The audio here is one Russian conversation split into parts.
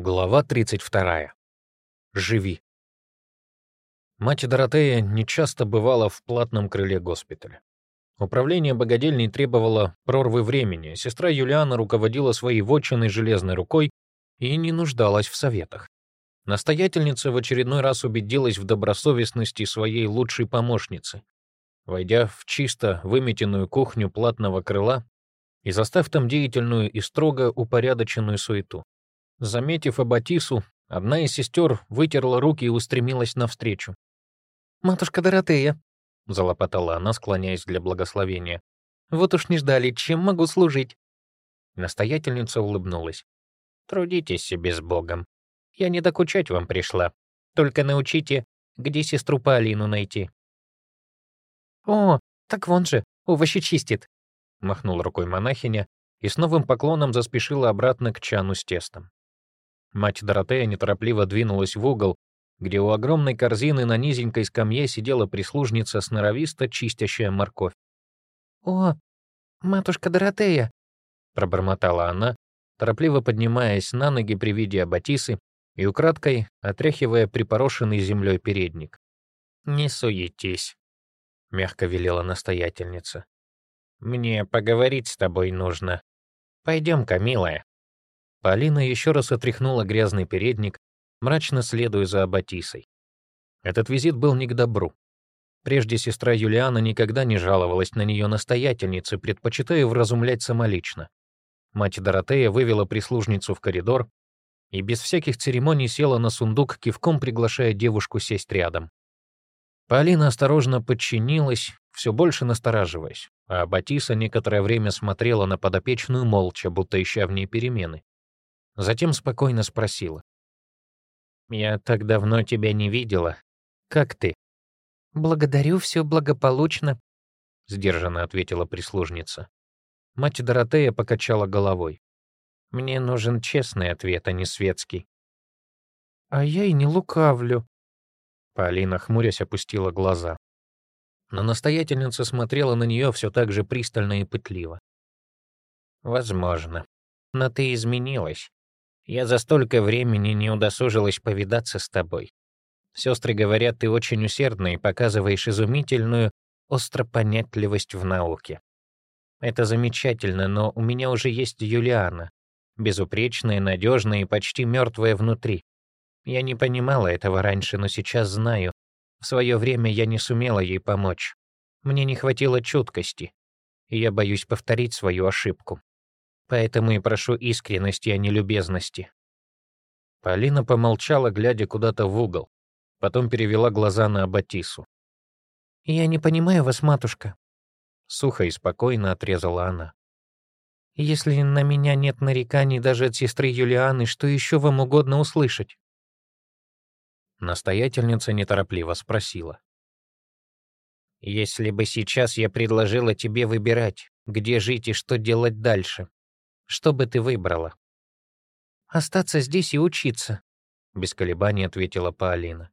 Глава 32. Живи. Мать Доротея нечасто бывала в платном крыле госпиталя. Управление богадельней требовало прорвы времени, сестра Юлиана руководила своей вотчиной железной рукой и не нуждалась в советах. Настоятельница в очередной раз убедилась в добросовестности своей лучшей помощницы. Войдя в чисто выметенную кухню платного крыла и застав там деятельную и строго упорядоченную суету, Заметив Абатису, одна из сестер вытерла руки и устремилась навстречу. «Матушка Доротея», — залопотала она, склоняясь для благословения. «Вот уж не ждали, чем могу служить?» Настоятельница улыбнулась. «Трудитесь себе с Богом. Я не докучать вам пришла. Только научите, где сестру Полину найти». «О, так вон же, овощи чистит», — махнула рукой монахиня и с новым поклоном заспешила обратно к чану с тестом. Мать Доротея неторопливо двинулась в угол, где у огромной корзины на низенькой скамье сидела прислужница сноровисто чистящая морковь. «О, матушка Доротея!» — пробормотала она, торопливо поднимаясь на ноги при виде Аббатисы и украдкой отряхивая припорошенный землей передник. «Не суетись», — мягко велела настоятельница. «Мне поговорить с тобой нужно. Пойдем-ка, милая». Полина еще раз отряхнула грязный передник, мрачно следуя за Аббатисой. Этот визит был не к добру. Прежде сестра Юлиана никогда не жаловалась на нее настоятельницы, предпочитая вразумлять самолично. Мать Доротея вывела прислужницу в коридор и без всяких церемоний села на сундук, кивком приглашая девушку сесть рядом. Полина осторожно подчинилась, все больше настораживаясь, а Батиса некоторое время смотрела на подопечную молча, будто ища в ней перемены. Затем спокойно спросила. «Я так давно тебя не видела. Как ты?» «Благодарю, все благополучно», — сдержанно ответила прислужница. Мать Доротея покачала головой. «Мне нужен честный ответ, а не светский». «А я и не лукавлю». Полина, хмурясь, опустила глаза. Но настоятельница смотрела на нее все так же пристально и пытливо. «Возможно. Но ты изменилась. Я за столько времени не удосужилась повидаться с тобой. Сестры говорят, ты очень усердна и показываешь изумительную остропонятливость в науке. Это замечательно, но у меня уже есть Юлиана, безупречная, надежная и почти мертвая внутри. Я не понимала этого раньше, но сейчас знаю. В свое время я не сумела ей помочь. Мне не хватило чуткости, и я боюсь повторить свою ошибку. Поэтому и прошу искренности, а не любезности». Полина помолчала, глядя куда-то в угол. Потом перевела глаза на Аббатису. «Я не понимаю вас, матушка», — сухо и спокойно отрезала она. «Если на меня нет нареканий даже от сестры Юлианы, что еще вам угодно услышать?» Настоятельница неторопливо спросила. «Если бы сейчас я предложила тебе выбирать, где жить и что делать дальше, что бы ты выбрала?» «Остаться здесь и учиться», — без колебаний ответила Паолина.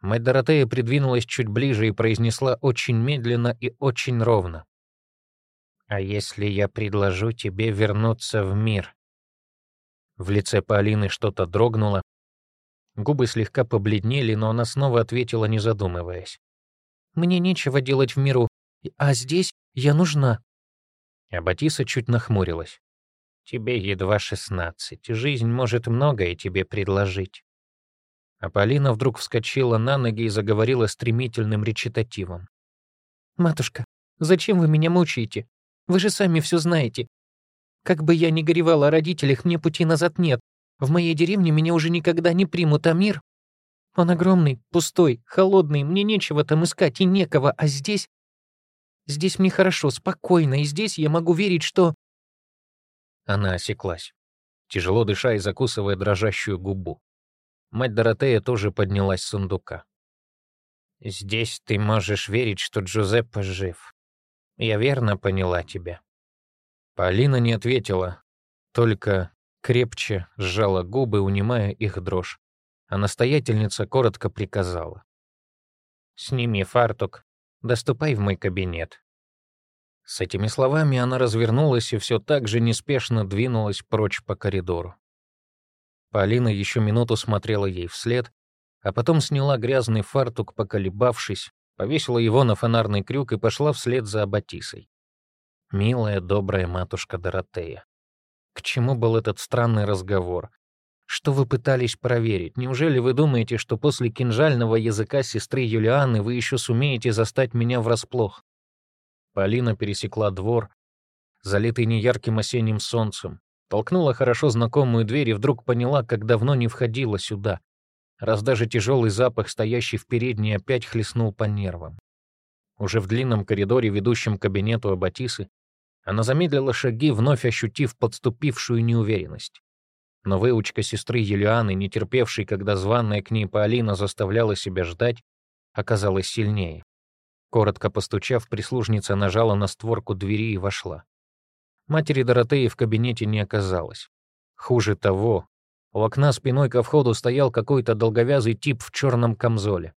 Мать Доротея придвинулась чуть ближе и произнесла очень медленно и очень ровно. «А если я предложу тебе вернуться в мир?» В лице Паолины что-то дрогнуло. Губы слегка побледнели, но она снова ответила, не задумываясь. «Мне нечего делать в миру, а здесь я нужна». А Батиса чуть нахмурилась. Тебе едва шестнадцать. Жизнь может многое тебе предложить». А Полина вдруг вскочила на ноги и заговорила стремительным речитативом. «Матушка, зачем вы меня мучаете? Вы же сами все знаете. Как бы я ни горевала о родителях, мне пути назад нет. В моей деревне меня уже никогда не примут, а мир... Он огромный, пустой, холодный, мне нечего там искать и некого, а здесь... Здесь мне хорошо, спокойно, и здесь я могу верить, что... Она осеклась, тяжело дыша и закусывая дрожащую губу. Мать Доротея тоже поднялась с сундука. «Здесь ты можешь верить, что Джузеппе жив. Я верно поняла тебя». Полина не ответила, только крепче сжала губы, унимая их дрожь, а настоятельница коротко приказала. «Сними фартук, доступай в мой кабинет. С этими словами она развернулась и все так же неспешно двинулась прочь по коридору. Полина еще минуту смотрела ей вслед, а потом сняла грязный фартук, поколебавшись, повесила его на фонарный крюк и пошла вслед за Аббатисой. Милая, добрая матушка Доротея. К чему был этот странный разговор? Что вы пытались проверить? Неужели вы думаете, что после кинжального языка сестры Юлианы вы еще сумеете застать меня врасплох? Полина пересекла двор, залитый неярким осенним солнцем, толкнула хорошо знакомую дверь и вдруг поняла, как давно не входила сюда, раз даже тяжелый запах, стоящий в передней, опять хлестнул по нервам. Уже в длинном коридоре, ведущем к кабинету Аббатисы, она замедлила шаги, вновь ощутив подступившую неуверенность. Но выучка сестры Юлианы, не терпевшей, когда званная к ней Полина заставляла себя ждать, оказалась сильнее. Коротко постучав, прислужница нажала на створку двери и вошла. Матери Доротеи в кабинете не оказалось. Хуже того, у окна спиной ко входу стоял какой-то долговязый тип в черном камзоле.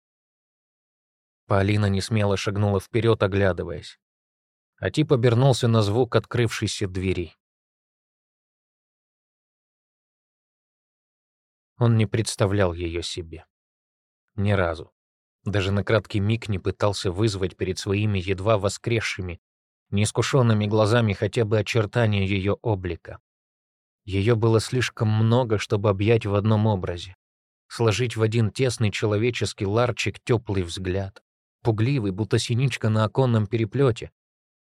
Полина несмело шагнула вперед, оглядываясь. А тип обернулся на звук открывшейся двери. Он не представлял ее себе. Ни разу. Даже на краткий миг не пытался вызвать перед своими едва воскресшими, неискушенными глазами хотя бы очертания ее облика. Ее было слишком много, чтобы объять в одном образе. Сложить в один тесный человеческий ларчик теплый взгляд, пугливый, будто синичка на оконном переплете,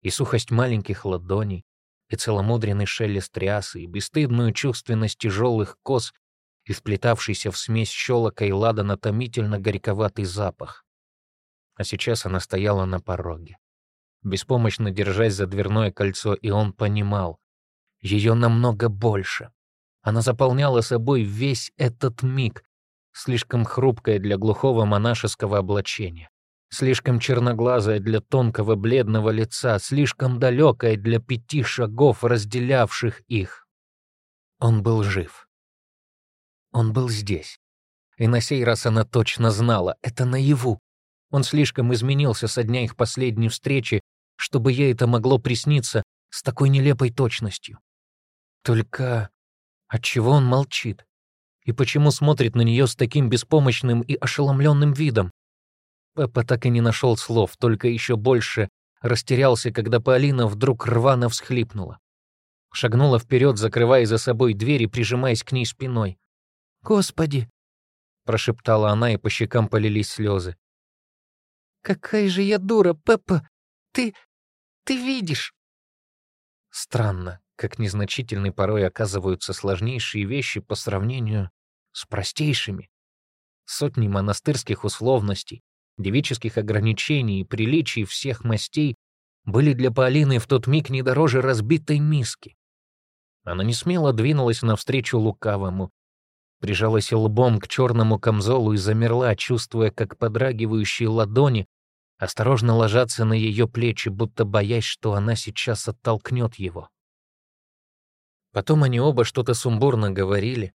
и сухость маленьких ладоней, и целомудренный шелест рясы, и бесстыдную чувственность тяжелых кос, и вплетавшийся в смесь щелока и ладана томительно горьковатый запах. А сейчас она стояла на пороге, беспомощно держась за дверное кольцо, и он понимал, ее намного больше. Она заполняла собой весь этот миг, слишком хрупкая для глухого монашеского облачения, слишком черноглазая для тонкого бледного лица, слишком далекая для пяти шагов, разделявших их. Он был жив. Он был здесь. И на сей раз она точно знала, это наяву. Он слишком изменился со дня их последней встречи, чтобы ей это могло присниться с такой нелепой точностью. Только отчего он молчит? И почему смотрит на нее с таким беспомощным и ошеломленным видом? Пеппа так и не нашел слов, только еще больше растерялся, когда Полина вдруг рвано всхлипнула. Шагнула вперед, закрывая за собой дверь и прижимаясь к ней спиной. «Господи!» — прошептала она, и по щекам полились слезы. «Какая же я дура, Пеппа! Ты... ты видишь!» Странно, как незначительны порой оказываются сложнейшие вещи по сравнению с простейшими. Сотни монастырских условностей, девических ограничений и приличий всех мастей были для Полины в тот миг не дороже разбитой миски. Она не смело двинулась навстречу лукавому, прижалась лбом к черному камзолу и замерла, чувствуя, как подрагивающие ладони осторожно ложатся на ее плечи, будто боясь, что она сейчас оттолкнет его. Потом они оба что-то сумбурно говорили,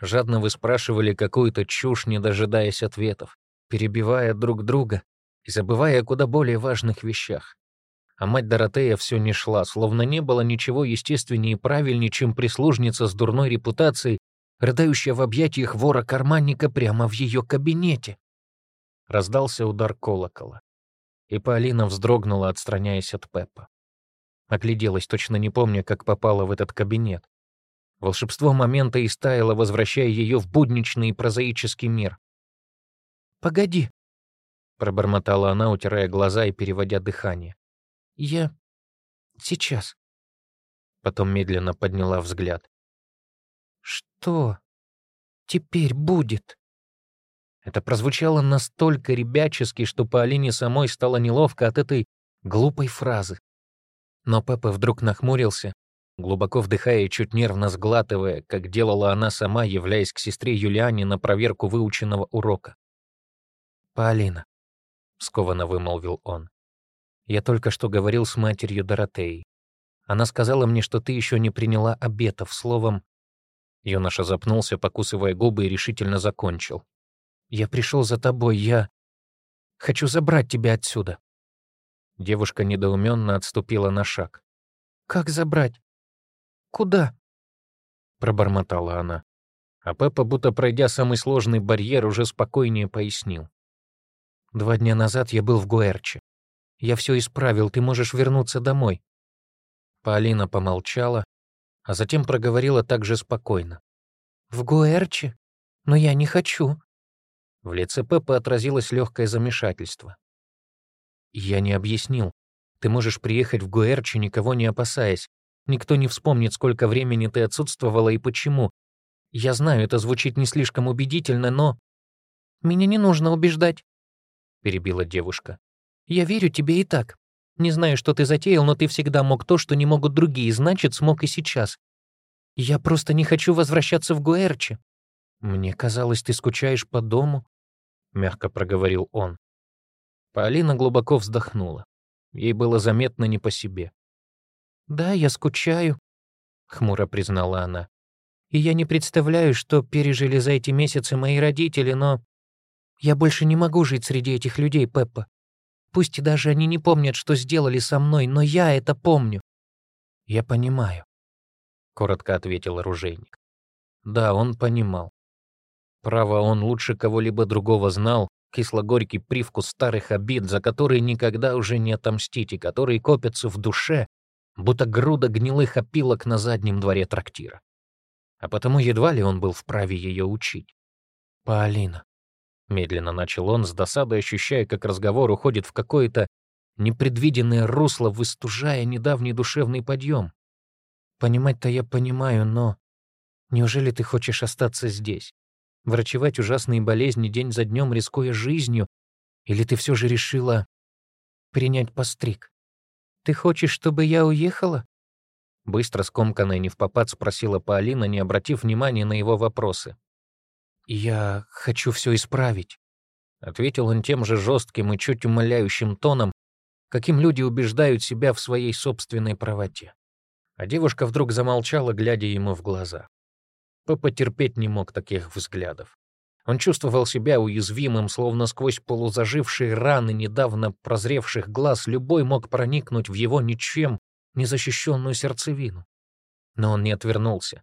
жадно выспрашивали какую-то чушь, не дожидаясь ответов, перебивая друг друга и забывая о куда более важных вещах. А мать Доротея все не шла, словно не было ничего естественнее и правильнее, чем прислужница с дурной репутацией, рыдающая в объятиях вора-карманника прямо в ее кабинете. Раздался удар колокола, и Полина вздрогнула, отстраняясь от Пеппа. Огляделась, точно не помня, как попала в этот кабинет. Волшебство момента истаяло, возвращая ее в будничный и прозаический мир. «Погоди», — пробормотала она, утирая глаза и переводя дыхание. «Я... сейчас». Потом медленно подняла взгляд. «Что теперь будет?» Это прозвучало настолько ребячески, что по Алине самой стало неловко от этой глупой фразы. Но Пеппа вдруг нахмурился, глубоко вдыхая и чуть нервно сглатывая, как делала она сама, являясь к сестре Юлиане на проверку выученного урока. «Полина», — скованно вымолвил он, — «я только что говорил с матерью Доротеей. Она сказала мне, что ты еще не приняла обетов, словом...» Юноша запнулся, покусывая губы, и решительно закончил. «Я пришел за тобой, я... Хочу забрать тебя отсюда». Девушка недоуменно отступила на шаг. «Как забрать? Куда?» — пробормотала она. А Пеппа, будто пройдя самый сложный барьер, уже спокойнее пояснил. «Два дня назад я был в Гуэрче. Я все исправил, ты можешь вернуться домой». Полина помолчала, а затем проговорила также спокойно. «В Гуэрче? Но я не хочу». В лице Пеппа отразилось легкое замешательство. «Я не объяснил. Ты можешь приехать в Гуэрче, никого не опасаясь. Никто не вспомнит, сколько времени ты отсутствовала и почему. Я знаю, это звучит не слишком убедительно, но... Меня не нужно убеждать, — перебила девушка. Я верю тебе и так. Не знаю, что ты затеял, но ты всегда мог то, что не могут другие, значит, смог и сейчас. Я просто не хочу возвращаться в Гуэрчи. Мне казалось, ты скучаешь по дому, — мягко проговорил он. Полина глубоко вздохнула. Ей было заметно не по себе. «Да, я скучаю», — хмуро признала она. «И я не представляю, что пережили за эти месяцы мои родители, но я больше не могу жить среди этих людей, Пеппа. Пусть даже они не помнят, что сделали со мной, но я это помню». «Я понимаю», — коротко ответил оружейник. Да, он понимал. Право, он лучше кого-либо другого знал кисло-горький привкус старых обид, за которые никогда уже не отомстить и которые копятся в душе, будто груда гнилых опилок на заднем дворе трактира. А потому едва ли он был вправе ее учить. «Полина», — медленно начал он, с досадой ощущая, как разговор уходит в какое-то непредвиденное русло, выстужая недавний душевный подъем. «Понимать-то я понимаю, но неужели ты хочешь остаться здесь? Врачевать ужасные болезни день за днем, рискуя жизнью? Или ты все же решила принять постриг?» «Ты хочешь, чтобы я уехала?» Быстро скомканная не в попад спросила Полина, не обратив внимания на его вопросы. «Я хочу все исправить», — ответил он тем же жестким и чуть умоляющим тоном, каким люди убеждают себя в своей собственной правоте. А девушка вдруг замолчала, глядя ему в глаза. Папа терпеть не мог таких взглядов. Он чувствовал себя уязвимым, словно сквозь полузажившие раны недавно прозревших глаз любой мог проникнуть в его ничем незащищенную сердцевину. Но он не отвернулся,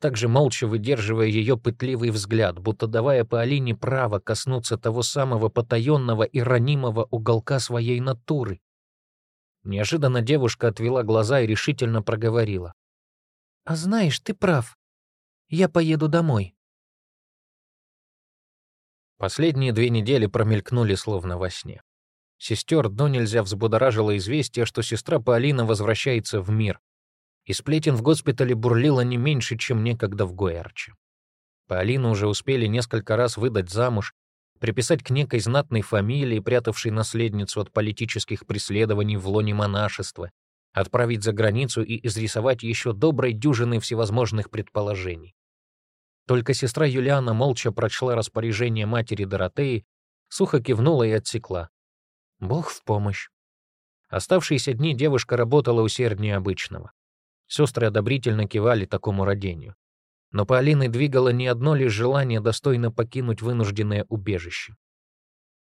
также молча выдерживая ее пытливый взгляд, будто давая Паолине право коснуться того самого потаенного и ранимого уголка своей натуры. Неожиданно девушка отвела глаза и решительно проговорила. «А знаешь, ты прав. Я поеду домой». Последние две недели промелькнули словно во сне. Сестер до нельзя взбудоражило известие, что сестра Полина возвращается в мир. И сплетен в госпитале бурлило не меньше, чем некогда в Гуэрче. Полину уже успели несколько раз выдать замуж, приписать к некой знатной фамилии, прятавшей наследницу от политических преследований в лоне монашества, отправить за границу и изрисовать еще доброй дюжины всевозможных предположений. Только сестра Юлиана молча прочла распоряжение матери Доротеи, сухо кивнула и отсекла. Бог в помощь. Оставшиеся дни девушка работала усерднее обычного. Сестры одобрительно кивали такому родению. Но по Алиной двигало не одно лишь желание достойно покинуть вынужденное убежище.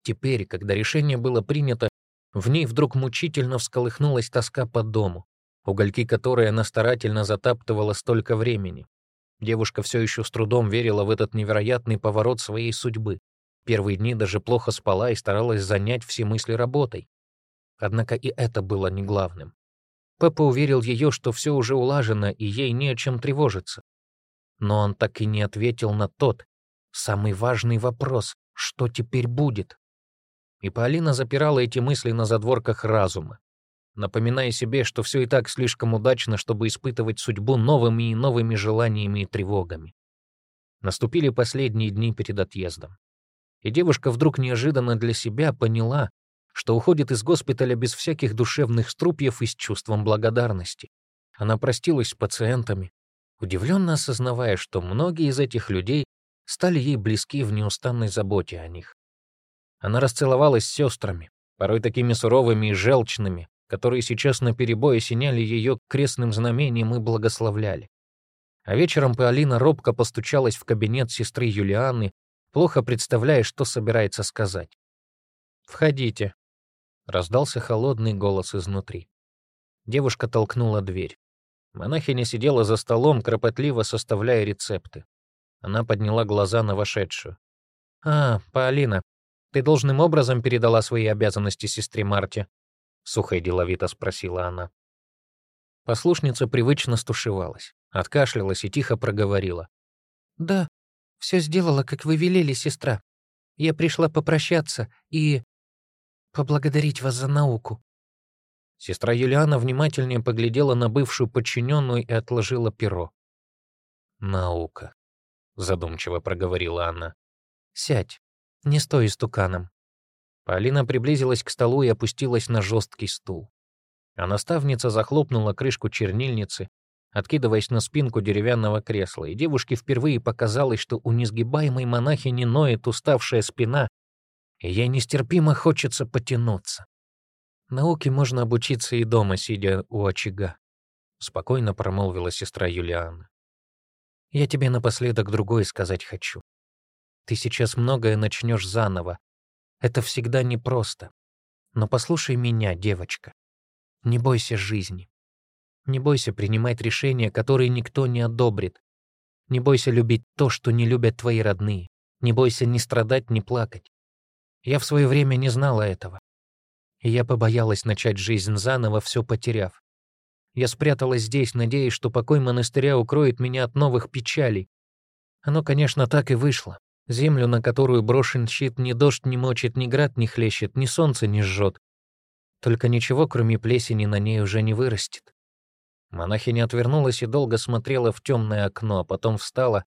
Теперь, когда решение было принято, в ней вдруг мучительно всколыхнулась тоска по дому, угольки которой она старательно затаптывала столько времени. Девушка все еще с трудом верила в этот невероятный поворот своей судьбы. Первые дни даже плохо спала и старалась занять все мысли работой. Однако и это было не главным. Пеппа уверил ее, что все уже улажено и ей не о чем тревожиться. Но он так и не ответил на тот, самый важный вопрос, что теперь будет. И Полина запирала эти мысли на задворках разума напоминая себе, что все и так слишком удачно, чтобы испытывать судьбу новыми и новыми желаниями и тревогами. Наступили последние дни перед отъездом. И девушка вдруг неожиданно для себя поняла, что уходит из госпиталя без всяких душевных струпьев и с чувством благодарности. Она простилась с пациентами, удивленно осознавая, что многие из этих людей стали ей близки в неустанной заботе о них. Она расцеловалась с сестрами, порой такими суровыми и желчными, которые сейчас наперебой осеняли ее крестным знамением и благословляли. А вечером Паолина робко постучалась в кабинет сестры Юлианы, плохо представляя, что собирается сказать. «Входите», — раздался холодный голос изнутри. Девушка толкнула дверь. Монахиня сидела за столом, кропотливо составляя рецепты. Она подняла глаза на вошедшую. «А, Полина, ты должным образом передала свои обязанности сестре Марте?» Сухо и деловито спросила она. Послушница привычно стушевалась, откашлялась и тихо проговорила. «Да, все сделала, как вы велели, сестра. Я пришла попрощаться и поблагодарить вас за науку». Сестра Юлиана внимательнее поглядела на бывшую подчиненную и отложила перо. «Наука», — задумчиво проговорила она. «Сядь, не стой истуканом». Полина приблизилась к столу и опустилась на жесткий стул. А наставница захлопнула крышку чернильницы, откидываясь на спинку деревянного кресла, и девушке впервые показалось, что у несгибаемой монахини ноет уставшая спина, и ей нестерпимо хочется потянуться. Науке можно обучиться и дома, сидя у очага, — спокойно промолвила сестра Юлиана. Я тебе напоследок другое сказать хочу. Ты сейчас многое начнешь заново. Это всегда непросто. Но послушай меня, девочка. Не бойся жизни. Не бойся принимать решения, которые никто не одобрит. Не бойся любить то, что не любят твои родные. Не бойся ни страдать, ни плакать. Я в свое время не знала этого. И я побоялась начать жизнь заново, все потеряв. Я спряталась здесь, надеясь, что покой монастыря укроет меня от новых печалей. Оно, конечно, так и вышло. Землю, на которую брошен щит, ни дождь не мочит, ни град не хлещет, ни солнце не жжет. Только ничего, кроме плесени, на ней уже не вырастет. Монахиня отвернулась и долго смотрела в темное окно, а потом встала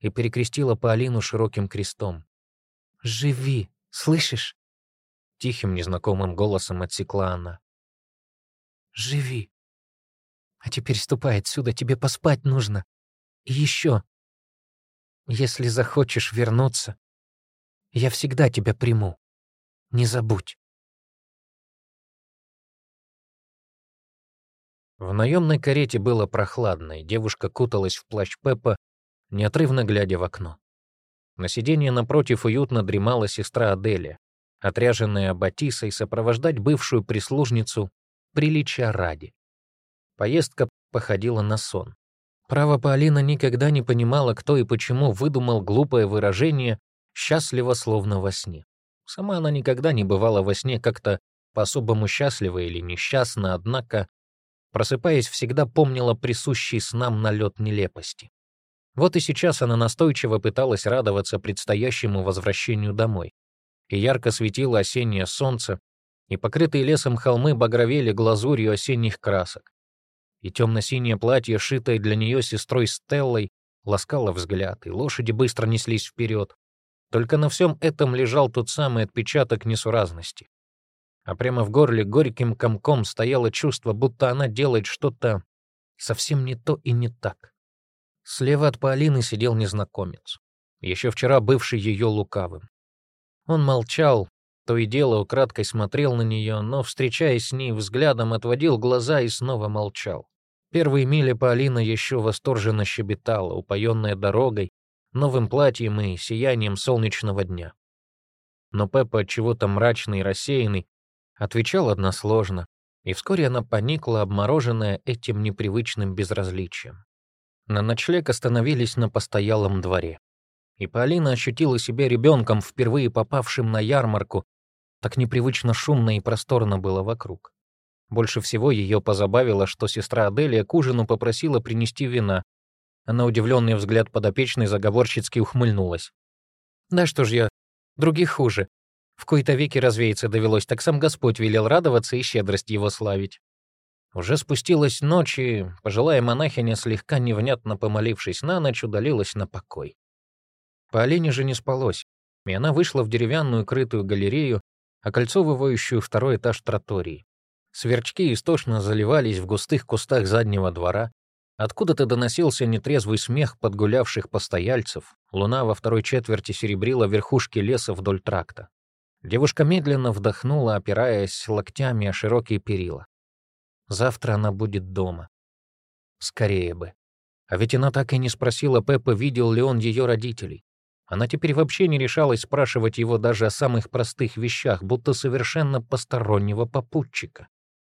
и перекрестила Полину широким крестом. «Живи, слышишь?» Тихим незнакомым голосом отсекла она. «Живи. А теперь ступай отсюда, тебе поспать нужно. И еще, если захочешь вернуться, я всегда тебя приму. Не забудь». В наемной карете было прохладно, и девушка куталась в плащ Пеппа, неотрывно глядя в окно. На сиденье напротив уютно дремала сестра Аделия, отряженная Батисой сопровождать бывшую прислужницу приличия ради. Поездка походила на сон. Право, Полина никогда не понимала, кто и почему выдумал глупое выражение «счастливо, словно во сне». Сама она никогда не бывала во сне как-то по-особому счастлива или несчастна, однако просыпаясь, всегда помнила присущий снам налет нелепости. Вот и сейчас она настойчиво пыталась радоваться предстоящему возвращению домой. И ярко светило осеннее солнце, и покрытые лесом холмы багровели глазурью осенних красок. И темно-синее платье, шитое для нее сестрой Стеллой, ласкало взгляд, и лошади быстро неслись вперед. Только на всем этом лежал тот самый отпечаток несуразности а прямо в горле горьким комком стояло чувство, будто она делает что-то совсем не то и не так. Слева от Полины сидел незнакомец, еще вчера бывший ее лукавым. Он молчал, то и дело украдкой смотрел на нее, но, встречаясь с ней взглядом, отводил глаза и снова молчал. Первые мили Полина еще восторженно щебетала, упоенная дорогой, новым платьем и сиянием солнечного дня. Но Пеппа, чего-то мрачный и рассеянный, Отвечал односложно, и вскоре она поникла, обмороженная этим непривычным безразличием. На ночлег остановились на постоялом дворе. И Полина ощутила себя ребенком, впервые попавшим на ярмарку. Так непривычно шумно и просторно было вокруг. Больше всего ее позабавило, что сестра Аделия к ужину попросила принести вина. Она удивленный взгляд подопечной заговорщицки ухмыльнулась. «Да что ж я, других хуже. В кои-то веки развеяться довелось, так сам Господь велел радоваться и щедрость его славить. Уже спустилась ночь, и пожилая монахиня, слегка невнятно помолившись на ночь, удалилась на покой. По олене же не спалось, и она вышла в деревянную крытую галерею, окольцовывающую второй этаж тротории. Сверчки истошно заливались в густых кустах заднего двора, Откуда-то доносился нетрезвый смех подгулявших постояльцев, луна во второй четверти серебрила верхушки леса вдоль тракта. Девушка медленно вдохнула, опираясь локтями о широкие перила. Завтра она будет дома. Скорее бы. А ведь она так и не спросила Пеппа, видел ли он ее родителей. Она теперь вообще не решалась спрашивать его даже о самых простых вещах, будто совершенно постороннего попутчика.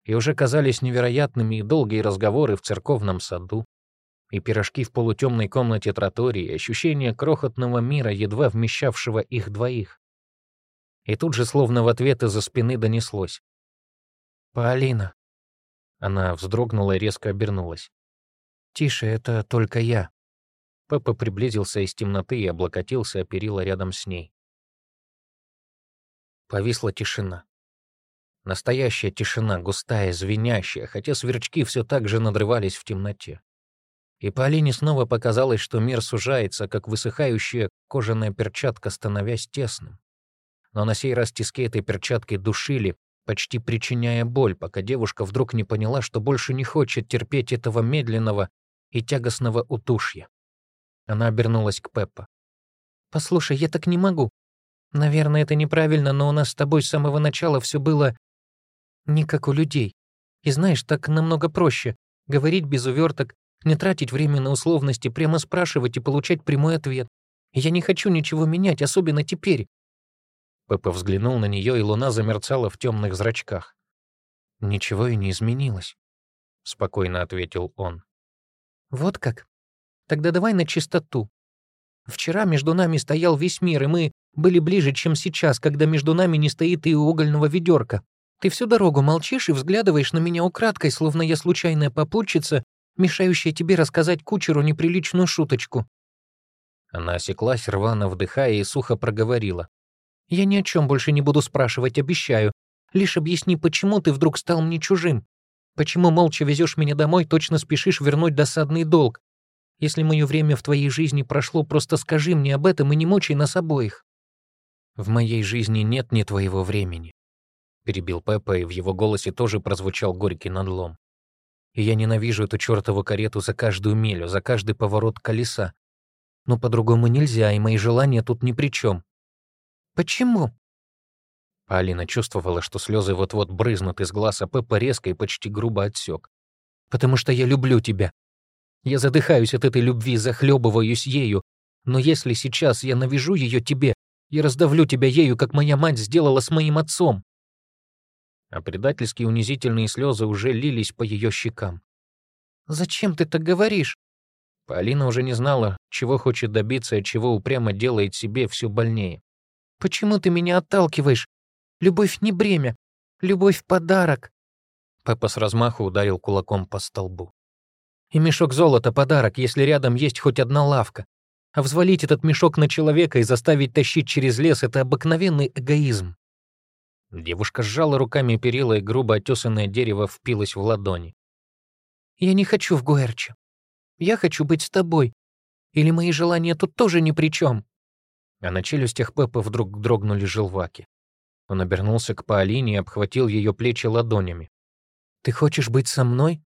И уже казались невероятными и долгие разговоры в церковном саду, И пирожки в полутемной комнате тротории, ощущение крохотного мира, едва вмещавшего их двоих. И тут же, словно в ответ из-за спины донеслось. «Полина». Она вздрогнула и резко обернулась. «Тише, это только я». Пеппа приблизился из темноты и облокотился о перила рядом с ней. Повисла тишина. Настоящая тишина, густая, звенящая, хотя сверчки все так же надрывались в темноте. И Полине снова показалось, что мир сужается, как высыхающая кожаная перчатка, становясь тесным. Но на сей раз тиски этой перчатки душили, почти причиняя боль, пока девушка вдруг не поняла, что больше не хочет терпеть этого медленного и тягостного утушья. Она обернулась к Пеппа. «Послушай, я так не могу. Наверное, это неправильно, но у нас с тобой с самого начала все было не как у людей. И знаешь, так намного проще. Говорить без уверток, не тратить время на условности, прямо спрашивать и получать прямой ответ. Я не хочу ничего менять, особенно теперь. Пеппа взглянул на нее, и луна замерцала в темных зрачках. «Ничего и не изменилось», — спокойно ответил он. «Вот как? Тогда давай на чистоту. Вчера между нами стоял весь мир, и мы были ближе, чем сейчас, когда между нами не стоит и угольного ведерка. Ты всю дорогу молчишь и взглядываешь на меня украдкой, словно я случайная попутчица, мешающая тебе рассказать кучеру неприличную шуточку». Она осеклась, рвано вдыхая, и сухо проговорила. «Я ни о чем больше не буду спрашивать, обещаю. Лишь объясни, почему ты вдруг стал мне чужим? Почему молча везешь меня домой, точно спешишь вернуть досадный долг? Если мое время в твоей жизни прошло, просто скажи мне об этом и не мучай нас обоих». «В моей жизни нет ни твоего времени», — перебил Пеппа, и в его голосе тоже прозвучал горький надлом. «И я ненавижу эту чертову карету за каждую милю, за каждый поворот колеса. Но по-другому нельзя, и мои желания тут ни при чем. «Почему?» Алина чувствовала, что слезы вот-вот брызнут из глаз, а Пеппа резко и почти грубо отсек. «Потому что я люблю тебя. Я задыхаюсь от этой любви, захлебываюсь ею. Но если сейчас я навяжу ее тебе, я раздавлю тебя ею, как моя мать сделала с моим отцом». А предательские унизительные слезы уже лились по ее щекам. «Зачем ты так говоришь?» Полина уже не знала, чего хочет добиться и чего упрямо делает себе все больнее. «Почему ты меня отталкиваешь? Любовь не бремя. Любовь — подарок». Пеппа с размаху ударил кулаком по столбу. И мешок золота — подарок, если рядом есть хоть одна лавка. А взвалить этот мешок на человека и заставить тащить через лес — это обыкновенный эгоизм. Девушка сжала руками перила, и грубо отесанное дерево впилось в ладони. «Я не хочу в Гуэрче. Я хочу быть с тобой. Или мои желания тут тоже ни при чем. А на челюстях Пеппа вдруг дрогнули желваки. Он обернулся к Паолине и обхватил ее плечи ладонями. «Ты хочешь быть со мной?»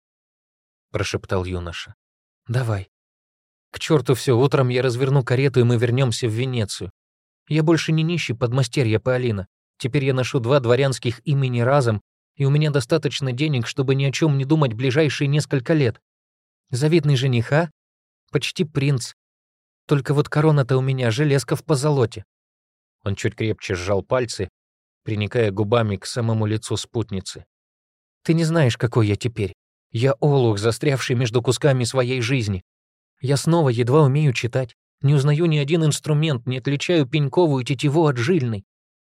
прошептал юноша. «Давай. К черту все, утром я разверну карету, и мы вернемся в Венецию. Я больше не нищий подмастерья Паолина. Теперь я ношу два дворянских имени разом, и у меня достаточно денег, чтобы ни о чем не думать ближайшие несколько лет. Завидный жениха, Почти принц. Только вот корона-то у меня железка в позолоте». Он чуть крепче сжал пальцы, приникая губами к самому лицу спутницы. «Ты не знаешь, какой я теперь. Я олух, застрявший между кусками своей жизни. Я снова едва умею читать, не узнаю ни один инструмент, не отличаю пеньковую тетиву от жильной.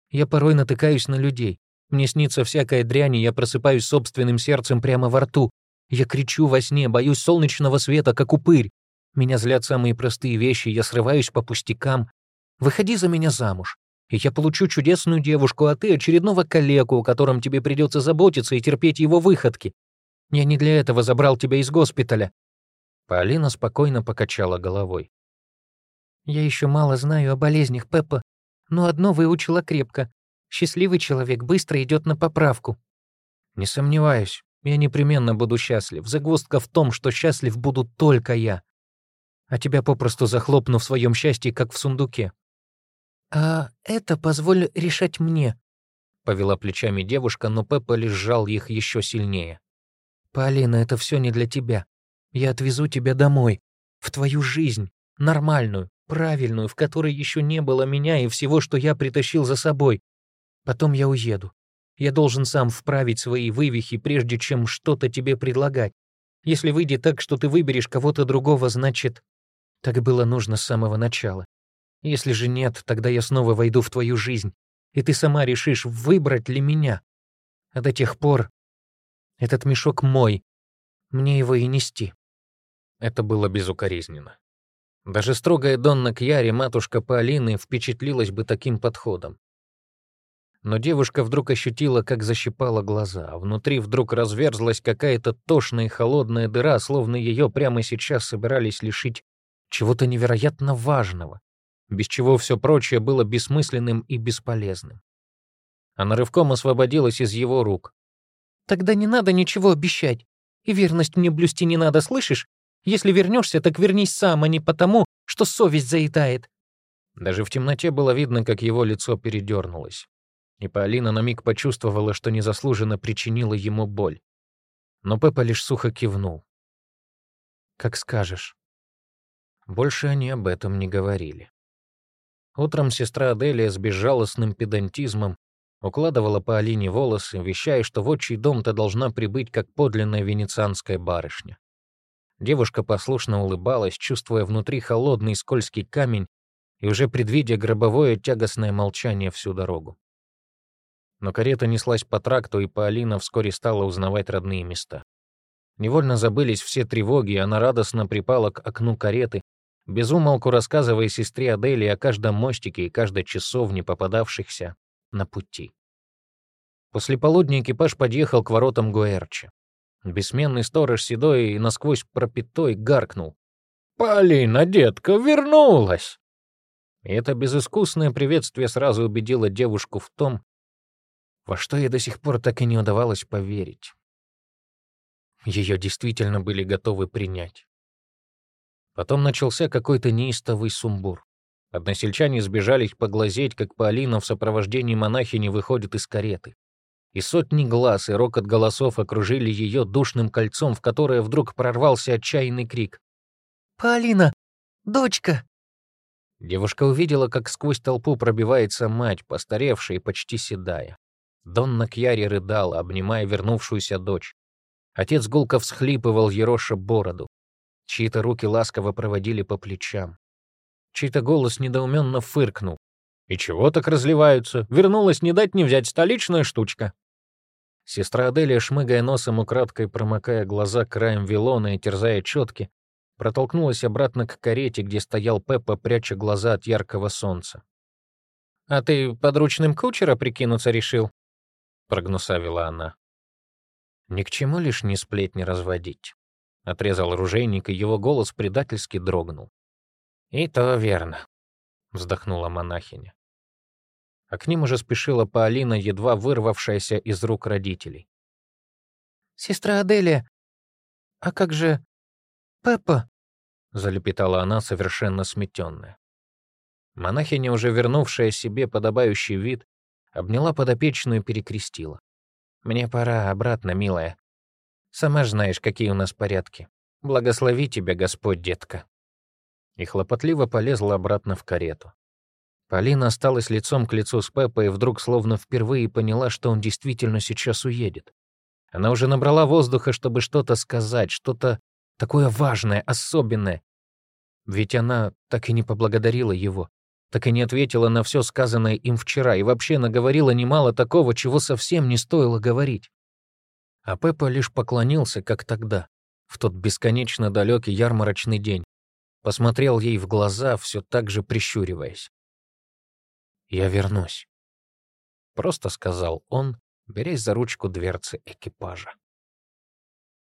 Я порой натыкаюсь на людей. Мне снится всякая дрянь, и я просыпаюсь собственным сердцем прямо во рту. Я кричу во сне, боюсь солнечного света, как упырь. Меня злят самые простые вещи, я срываюсь по пустякам. Выходи за меня замуж, и я получу чудесную девушку, а ты — очередного калеку, о котором тебе придется заботиться и терпеть его выходки. Я не для этого забрал тебя из госпиталя». Полина спокойно покачала головой. «Я еще мало знаю о болезнях Пеппа, но одно выучила крепко. Счастливый человек быстро идет на поправку». «Не сомневаюсь, я непременно буду счастлив. Загвоздка в том, что счастлив буду только я. А тебя попросту захлопну в своем счастье, как в сундуке». «А это позволь решать мне», — повела плечами девушка, но Пеппа лишь сжал их еще сильнее. «Полина, это все не для тебя. Я отвезу тебя домой, в твою жизнь, нормальную, правильную, в которой еще не было меня и всего, что я притащил за собой. Потом я уеду. Я должен сам вправить свои вывихи, прежде чем что-то тебе предлагать. Если выйдет так, что ты выберешь кого-то другого, значит, так было нужно с самого начала. Если же нет, тогда я снова войду в твою жизнь, и ты сама решишь, выбрать ли меня. А до тех пор этот мешок мой, мне его и нести». Это было безукоризненно. Даже строгая Донна Кьяри, матушка Паолины, впечатлилась бы таким подходом. Но девушка вдруг ощутила, как защипала глаза, а внутри вдруг разверзлась какая-то тошная и холодная дыра, словно ее прямо сейчас собирались лишить чего-то невероятно важного, без чего все прочее было бессмысленным и бесполезным. Она рывком освободилась из его рук. «Тогда не надо ничего обещать. И верность мне блюсти не надо, слышишь? Если вернешься, так вернись сам, а не потому, что совесть заедает». Даже в темноте было видно, как его лицо передернулось. И Полина на миг почувствовала, что незаслуженно причинила ему боль. Но Пеппа лишь сухо кивнул. «Как скажешь». Больше они об этом не говорили. Утром сестра Аделия с безжалостным педантизмом укладывала по Алине волосы, вещая, что в отчий дом-то должна прибыть как подлинная венецианская барышня. Девушка послушно улыбалась, чувствуя внутри холодный скользкий камень и уже предвидя гробовое тягостное молчание всю дорогу. Но карета неслась по тракту, и Паолина вскоре стала узнавать родные места. Невольно забылись все тревоги, и она радостно припала к окну кареты, безумолку рассказывая сестре Адели о каждом мостике и каждой часовне, попадавшихся на пути. После полудня экипаж подъехал к воротам Гуэрчи. Бессменный сторож седой и насквозь пропитой гаркнул. «Полина, детка, вернулась!» И это безыскусное приветствие сразу убедило девушку в том, во что ей до сих пор так и не удавалось поверить. Ее действительно были готовы принять. Потом начался какой-то неистовый сумбур. Односельчане сбежались поглазеть, как Полина в сопровождении монахини выходит из кареты и сотни глаз и рокот голосов окружили ее душным кольцом, в которое вдруг прорвался отчаянный крик. «Полина! Дочка!» Девушка увидела, как сквозь толпу пробивается мать, постаревшая и почти седая. Донна Кьяри рыдала, обнимая вернувшуюся дочь. Отец гулко всхлипывал ероша бороду. Чьи-то руки ласково проводили по плечам. Чей-то голос недоуменно фыркнул. «И чего так разливаются? Вернулась не дать не взять столичная штучка». Сестра Аделия, шмыгая носом, украдкой промокая глаза краем вилона и терзая четки, протолкнулась обратно к карете, где стоял Пеппа, пряча глаза от яркого солнца. «А ты подручным кучера прикинуться решил?» — прогнусавила она. «Ни к чему лишь не сплетни разводить», — отрезал оружейник, и его голос предательски дрогнул. «И то верно», — вздохнула монахиня а к ним уже спешила Паолина, едва вырвавшаяся из рук родителей. «Сестра Аделия, а как же Пеппа?» — залепетала она, совершенно сметенная. Монахиня, уже вернувшая себе подобающий вид, обняла подопечную и перекрестила. «Мне пора обратно, милая. Сама знаешь, какие у нас порядки. Благослови тебя, Господь, детка». И хлопотливо полезла обратно в карету. Полина осталась лицом к лицу с Пеппой и вдруг словно впервые поняла, что он действительно сейчас уедет. Она уже набрала воздуха, чтобы что-то сказать, что-то такое важное, особенное. Ведь она так и не поблагодарила его, так и не ответила на все сказанное им вчера и вообще наговорила немало такого, чего совсем не стоило говорить. А Пеппа лишь поклонился, как тогда, в тот бесконечно далекий ярмарочный день, посмотрел ей в глаза, все так же прищуриваясь. «Я вернусь», — просто сказал он, берясь за ручку дверцы экипажа.